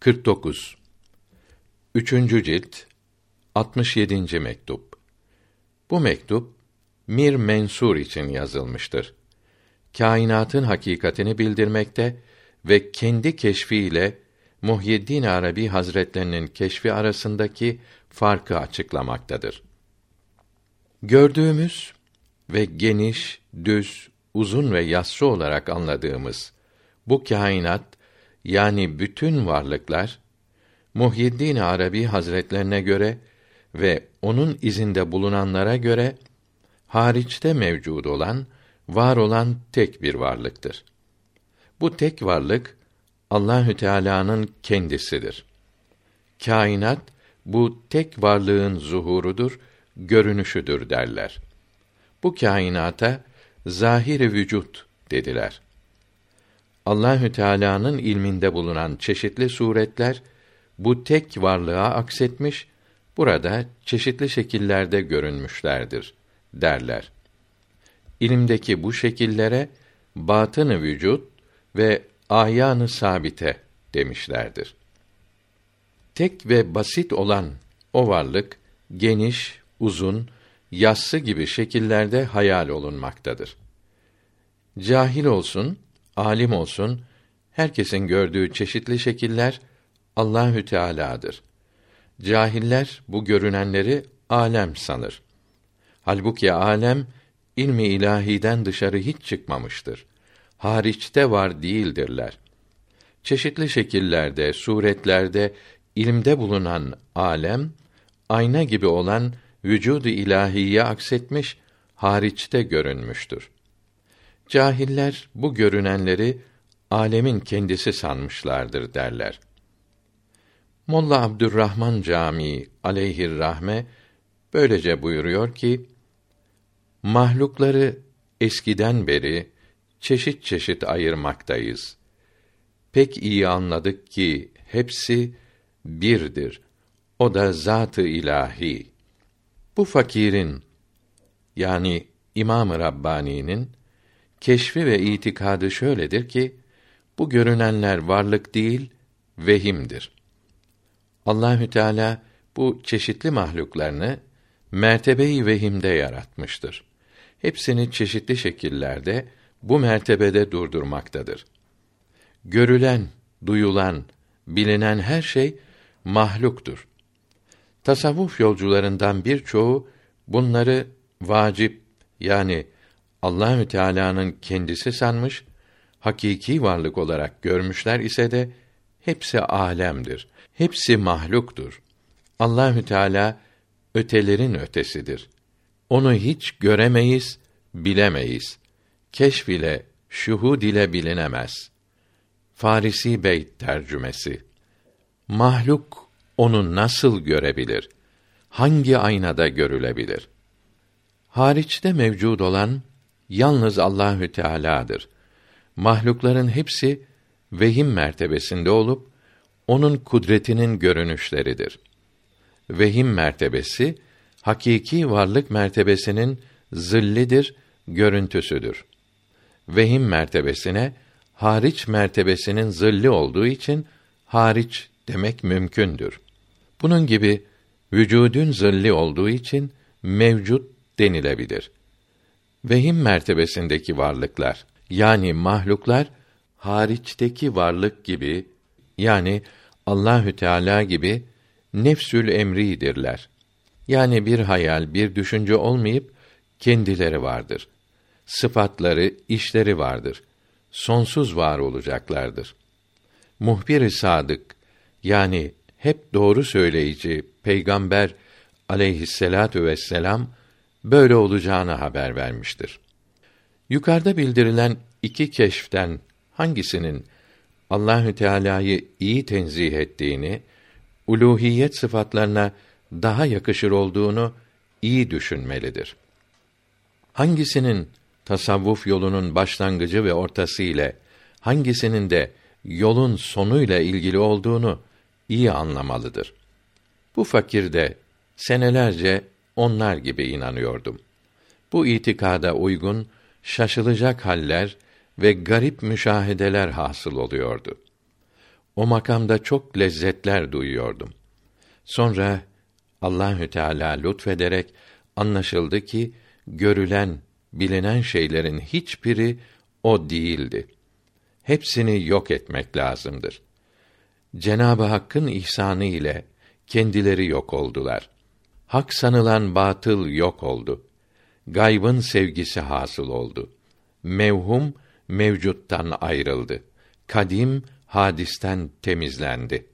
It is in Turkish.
49 Üçüncü cilt 67. mektup Bu mektup Mir Mensur için yazılmıştır. Kainatın hakikatini bildirmekte ve kendi keşfiyle Muhyiddin Arabi Hazretlerinin keşfi arasındaki farkı açıklamaktadır. Gördüğümüz ve geniş, düz, uzun ve yassı olarak anladığımız bu kainat yani bütün varlıklar Muhyiddin Arabi Hazretlerine göre ve onun izinde bulunanlara göre hariçte mevcud olan, var olan tek bir varlıktır. Bu tek varlık Allahü Teala'nın kendisidir. Kainat bu tek varlığın zuhurudur, görünüşüdür derler. Bu kainata zahiri vücut dediler. Allahü Teala'nın ilminde bulunan çeşitli suretler bu tek varlığa aksetmiş, burada çeşitli şekillerde görünmüşlerdir derler. İlimdeki bu şekillere batını vücut ve ahyanı sabite demişlerdir. Tek ve basit olan o varlık geniş, uzun, yassı gibi şekillerde hayal olunmaktadır. Cahil olsun, alim olsun, herkesin gördüğü çeşitli şekiller Allahü Teala'dır. Cahiller bu görünenleri alem sanır. Halbuki alem ilmi ilahiden dışarı hiç çıkmamıştır. Hariçte var değildirler. Çeşitli şekillerde, suretlerde ilimde bulunan alem ayna gibi olan vücudu ilahiye aksetmiş, hariçte görünmüştür. Cahiller bu görünenleri alemin kendisi sanmışlardır derler. Molla Abdurrahman Camii aleyhir rahme böylece buyuruyor ki mahlukları eskiden beri çeşit çeşit ayırmaktayız. Pek iyi anladık ki hepsi birdir. O da zatı ilahi. Bu fakirin yani İmam-ı Rabbani'nin keşfi ve itikadı şöyledir ki bu görünenler varlık değil, vehimdir. Allahü Teala bu çeşitli mahluklarını mertebeyi vehimde yaratmıştır. Hepsini çeşitli şekillerde bu mertebede durdurmaktadır. Görülen, duyulan, bilinen her şey mahluktur. Tasavvuf yolcularından birçoğu bunları vacip yani Allahü Teala'nın kendisi sanmış, hakiki varlık olarak görmüşler ise de hepsi alemdir. Hepsi mahluktur. Allahü Teala ötelerin ötesidir. Onu hiç göremeyiz, bilemeyiz. Keşf ile, şuhud ile bilinemez. Farisi Beyt tercümesi. Mahluk onu nasıl görebilir? Hangi aynada görülebilir? Hariçte mevcud olan yalnız Allahü Teala'dır. Mahlukların hepsi vehim mertebesinde olup onun kudretinin görünüşleridir. Vehim mertebesi hakiki varlık mertebesinin zillidir, görüntüsüdür. Vehim mertebesine hariç mertebesinin zilli olduğu için hariç demek mümkündür. Bunun gibi vücudun zilli olduğu için mevcut denilebilir. Vehim mertebesindeki varlıklar yani mahluklar hariçteki varlık gibi yani Allahü Teala gibi nefsül emridirler. Yani bir hayal, bir düşünce olmayıp kendileri vardır. Sıfatları, işleri vardır. Sonsuz var olacaklardır. Muhbir-i sadık yani hep doğru söyleyici peygamber aleyhisselatu vesselam böyle olacağını haber vermiştir. Yukarıda bildirilen iki keşften hangisinin Allahü Teala'yı iyi tenzih ettiğini, uluhiyet sıfatlarına daha yakışır olduğunu iyi düşünmelidir. Hangisinin tasavvuf yolunun başlangıcı ve ortası ile hangisinin de yolun sonuyla ilgili olduğunu iyi anlamalıdır. Bu fakir de senelerce onlar gibi inanıyordum. Bu itikada uygun şaşılacak haller ve garip müşahedeler hasıl oluyordu. O makamda çok lezzetler duyuyordum. Sonra Allahü Teala lütfederek anlaşıldı ki görülen, bilinen şeylerin hiçbiri o değildi. Hepsini yok etmek lazımdır. Cenabı Hakk'ın ihsanı ile kendileri yok oldular. Hak sanılan batıl yok oldu. Gaybın sevgisi hasıl oldu. Mevhum mevcuttan ayrıldı. Kadim hadisten temizlendi.